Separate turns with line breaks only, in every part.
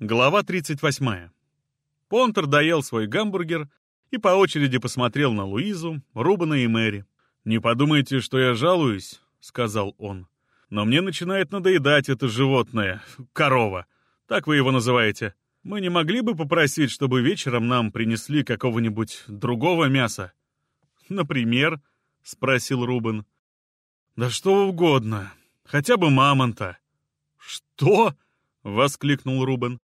Глава 38. Понтер доел свой гамбургер и по очереди посмотрел на Луизу, Рубана и Мэри. «Не подумайте, что я жалуюсь», — сказал он. «Но мне начинает надоедать это животное, корова. Так вы его называете. Мы не могли бы попросить, чтобы вечером нам принесли какого-нибудь другого мяса?» «Например?» — спросил Рубен. «Да что угодно. Хотя бы мамонта». «Что?» — воскликнул Рубен.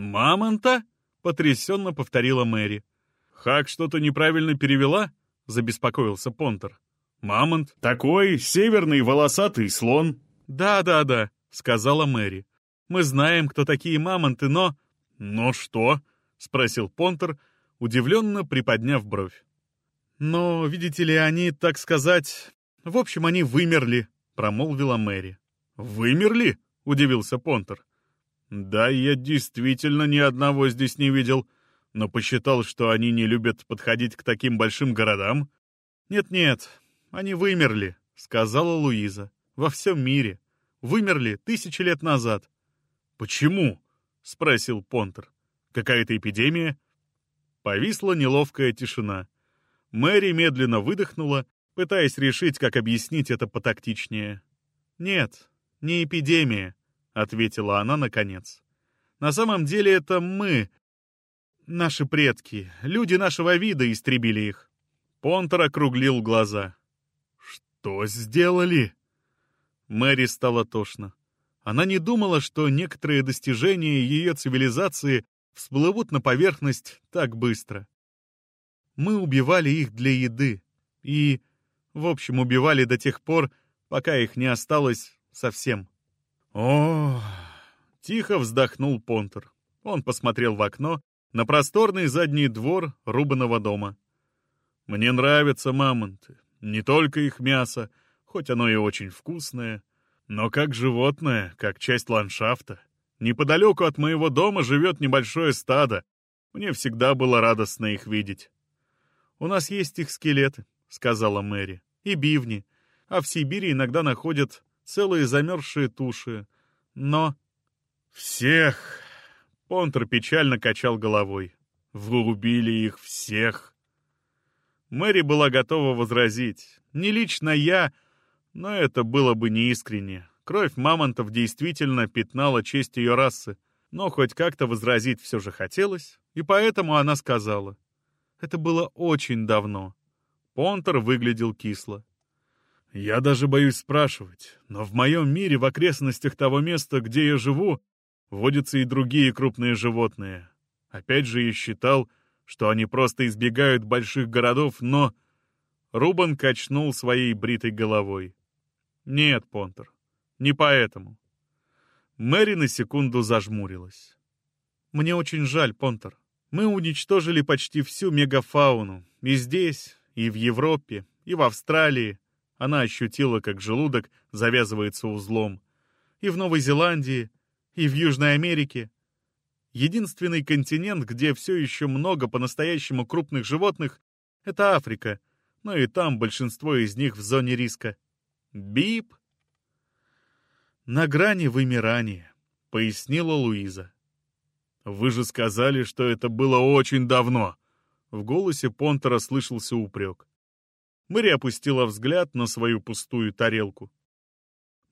«Мамонта?» — потрясенно повторила Мэри. «Хак что-то неправильно перевела?» — забеспокоился Понтер. «Мамонт? Такой северный волосатый слон». «Да-да-да», — сказала Мэри. «Мы знаем, кто такие мамонты, но...» «Но что?» — спросил Понтер, удивленно приподняв бровь. «Но, видите ли, они, так сказать... В общем, они вымерли», — промолвила Мэри. «Вымерли?» — удивился Понтер. «Да, я действительно ни одного здесь не видел, но посчитал, что они не любят подходить к таким большим городам». «Нет-нет, они вымерли», — сказала Луиза. «Во всем мире. Вымерли тысячи лет назад». «Почему?» — спросил Понтер. «Какая-то эпидемия?» Повисла неловкая тишина. Мэри медленно выдохнула, пытаясь решить, как объяснить это потактичнее. «Нет, не эпидемия», — ответила она наконец. «На самом деле это мы, наши предки, люди нашего вида истребили их». Понтер округлил глаза. «Что сделали?» Мэри стало тошно. Она не думала, что некоторые достижения ее цивилизации всплывут на поверхность так быстро. Мы убивали их для еды. И, в общем, убивали до тех пор, пока их не осталось совсем. О, тихо вздохнул Понтер. Он посмотрел в окно на просторный задний двор рубаного дома. Мне нравятся мамонты, не только их мясо, хоть оно и очень вкусное, но как животное, как часть ландшафта. Неподалеку от моего дома живет небольшое стадо. Мне всегда было радостно их видеть. «У нас есть их скелеты», — сказала Мэри, — «и бивни, а в Сибири иногда находят целые замерзшие туши. Но... Всех! Понтер печально качал головой. Вы убили их всех. Мэри была готова возразить. Не лично я, но это было бы неискренне. Кровь мамонтов действительно пятнала честь ее расы. Но хоть как-то возразить все же хотелось, и поэтому она сказала. Это было очень давно. Понтер выглядел кисло. Я даже боюсь спрашивать, но в моем мире, в окрестностях того места, где я живу, водятся и другие крупные животные. Опять же, я считал, что они просто избегают больших городов, но... Рубан качнул своей бритой головой. Нет, Понтер, не поэтому. Мэри на секунду зажмурилась. Мне очень жаль, Понтер. Мы уничтожили почти всю мегафауну. И здесь, и в Европе, и в Австралии. Она ощутила, как желудок завязывается узлом. И в Новой Зеландии, и в Южной Америке. Единственный континент, где все еще много по-настоящему крупных животных, это Африка, но и там большинство из них в зоне риска. Бип! На грани вымирания, пояснила Луиза. Вы же сказали, что это было очень давно. В голосе Понтера слышался упрек. Мэри опустила взгляд на свою пустую тарелку.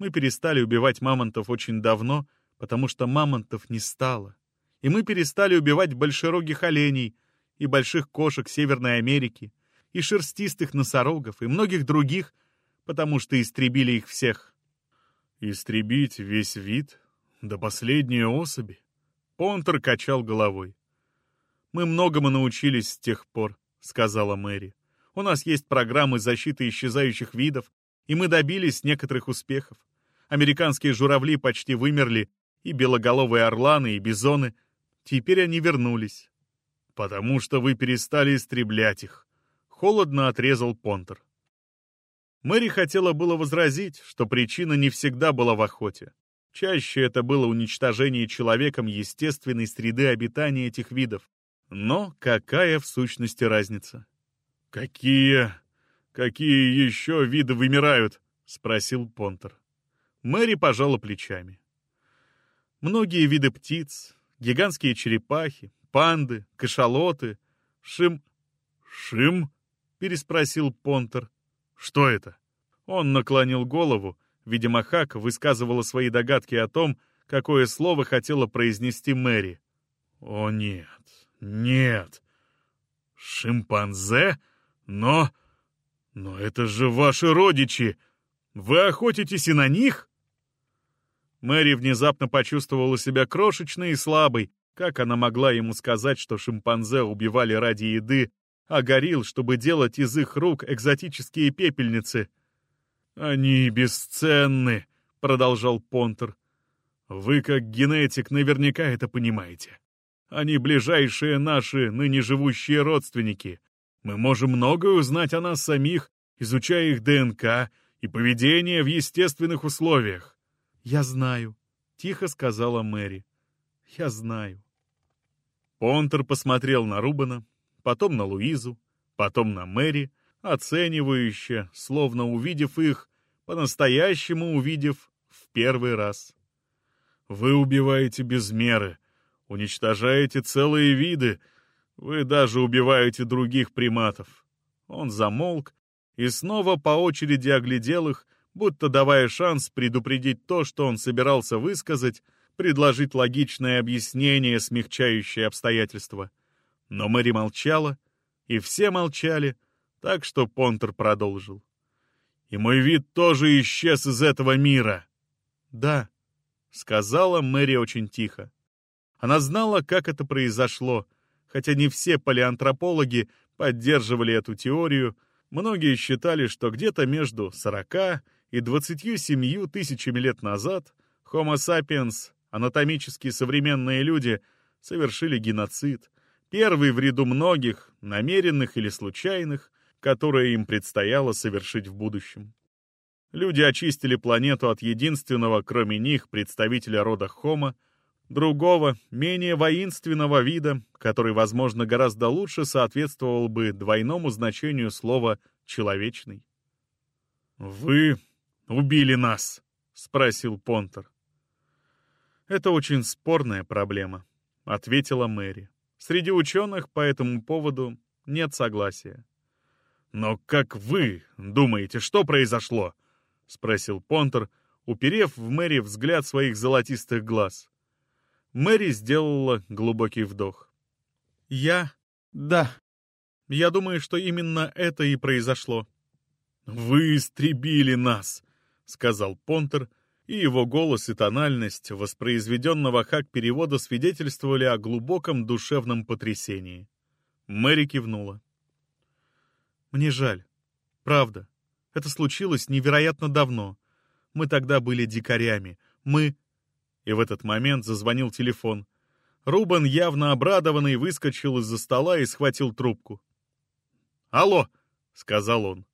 Мы перестали убивать мамонтов очень давно, потому что мамонтов не стало. И мы перестали убивать большерогих оленей и больших кошек Северной Америки, и шерстистых носорогов, и многих других, потому что истребили их всех. Истребить весь вид? До последней особи? Понтер качал головой. «Мы многому научились с тех пор», — сказала Мэри. У нас есть программы защиты исчезающих видов, и мы добились некоторых успехов. Американские журавли почти вымерли, и белоголовые орланы, и бизоны. Теперь они вернулись. Потому что вы перестали истреблять их. Холодно отрезал Понтер. Мэри хотела было возразить, что причина не всегда была в охоте. Чаще это было уничтожение человеком естественной среды обитания этих видов. Но какая в сущности разница? «Какие... какие еще виды вымирают?» — спросил Понтер. Мэри пожала плечами. «Многие виды птиц, Гигантские черепахи, панды, кашалоты, шим... «Шим?» — переспросил Понтер. «Что это?» Он наклонил голову. Видимо, Хак высказывала свои догадки о том, какое слово хотела произнести Мэри. «О, нет, нет. Шимпанзе? Но... Но это же ваши родичи! Вы охотитесь и на них?» Мэри внезапно почувствовала себя крошечной и слабой. Как она могла ему сказать, что шимпанзе убивали ради еды, а горил, чтобы делать из их рук экзотические пепельницы? «Они бесценны», — продолжал Понтер. «Вы, как генетик, наверняка это понимаете. Они ближайшие наши, ныне живущие родственники. Мы можем многое узнать о нас самих, изучая их ДНК и поведение в естественных условиях. «Я знаю», — тихо сказала Мэри. «Я знаю». Понтер посмотрел на Рубана, потом на Луизу, потом на Мэри, оценивающе, словно увидев их, по-настоящему увидев в первый раз. «Вы убиваете без меры», Уничтожаете целые виды. Вы даже убиваете других приматов. Он замолк и снова по очереди оглядел их, будто давая шанс предупредить то, что он собирался высказать, предложить логичное объяснение, смягчающее обстоятельства. Но Мэри молчала, и все молчали, так что Понтер продолжил. «И мой вид тоже исчез из этого мира!» «Да», — сказала Мэри очень тихо. Она знала, как это произошло, хотя не все палеантропологи поддерживали эту теорию, многие считали, что где-то между 40 и 27 тысячами лет назад Homo sapiens, анатомически современные люди, совершили геноцид, первый в ряду многих, намеренных или случайных, которые им предстояло совершить в будущем. Люди очистили планету от единственного, кроме них, представителя рода Homo — другого, менее воинственного вида, который, возможно, гораздо лучше соответствовал бы двойному значению слова «человечный». «Вы убили нас?» — спросил Понтер. «Это очень спорная проблема», — ответила Мэри. «Среди ученых по этому поводу нет согласия». «Но как вы думаете, что произошло?» — спросил Понтер, уперев в Мэри взгляд своих золотистых глаз. Мэри сделала глубокий вдох. «Я... да. Я думаю, что именно это и произошло». «Вы истребили нас», — сказал Понтер, и его голос и тональность воспроизведенного хак-перевода свидетельствовали о глубоком душевном потрясении. Мэри кивнула. «Мне жаль. Правда. Это случилось невероятно давно. Мы тогда были дикарями. Мы...» и в этот момент зазвонил телефон. Рубен, явно обрадованный, выскочил из-за стола и схватил трубку. «Алло!» — сказал он.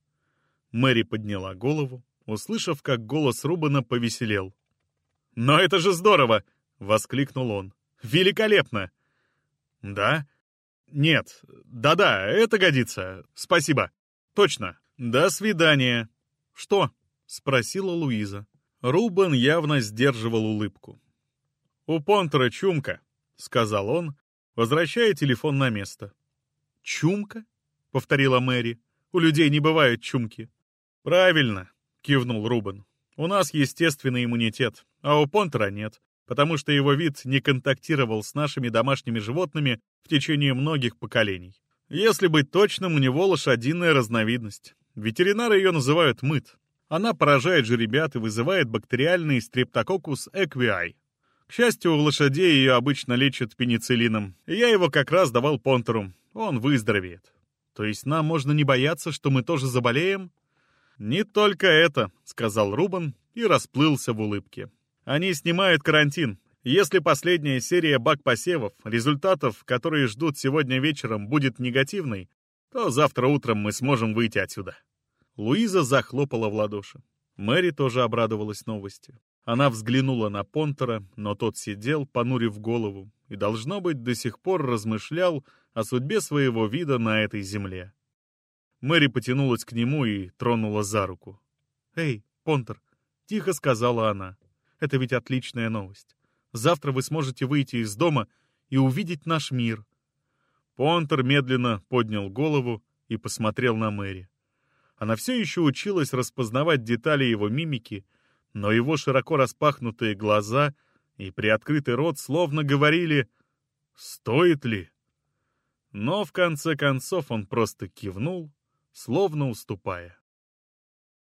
Мэри подняла голову, услышав, как голос Рубена повеселел. «Но это же здорово!» — воскликнул он. «Великолепно!» «Да?» «Нет. Да-да, это годится. Спасибо. Точно. До свидания». «Что?» — спросила Луиза. Рубен явно сдерживал улыбку. «У Понтера чумка», — сказал он, возвращая телефон на место. «Чумка?» — повторила Мэри. «У людей не бывает чумки». «Правильно», — кивнул Рубен. «У нас естественный иммунитет, а у Понтера нет, потому что его вид не контактировал с нашими домашними животными в течение многих поколений. Если быть точным, у него лошадиная разновидность. Ветеринары ее называют мыт. Она поражает жеребят и вызывает бактериальный стрептококус эквиай, счастью, у лошадей ее обычно лечат пенициллином, я его как раз давал Понтеру. Он выздоровеет. То есть нам можно не бояться, что мы тоже заболеем? Не только это, сказал Рубан и расплылся в улыбке. Они снимают карантин. Если последняя серия бак-посевов, результатов, которые ждут сегодня вечером, будет негативной, то завтра утром мы сможем выйти отсюда. Луиза захлопала в ладоши. Мэри тоже обрадовалась новости. Она взглянула на Понтера, но тот сидел, понурив голову, и, должно быть, до сих пор размышлял о судьбе своего вида на этой земле. Мэри потянулась к нему и тронула за руку. «Эй, Понтер!» — тихо сказала она. «Это ведь отличная новость. Завтра вы сможете выйти из дома и увидеть наш мир». Понтер медленно поднял голову и посмотрел на Мэри. Она все еще училась распознавать детали его мимики, но его широко распахнутые глаза и приоткрытый рот словно говорили «Стоит ли?». Но в конце концов он просто кивнул, словно уступая.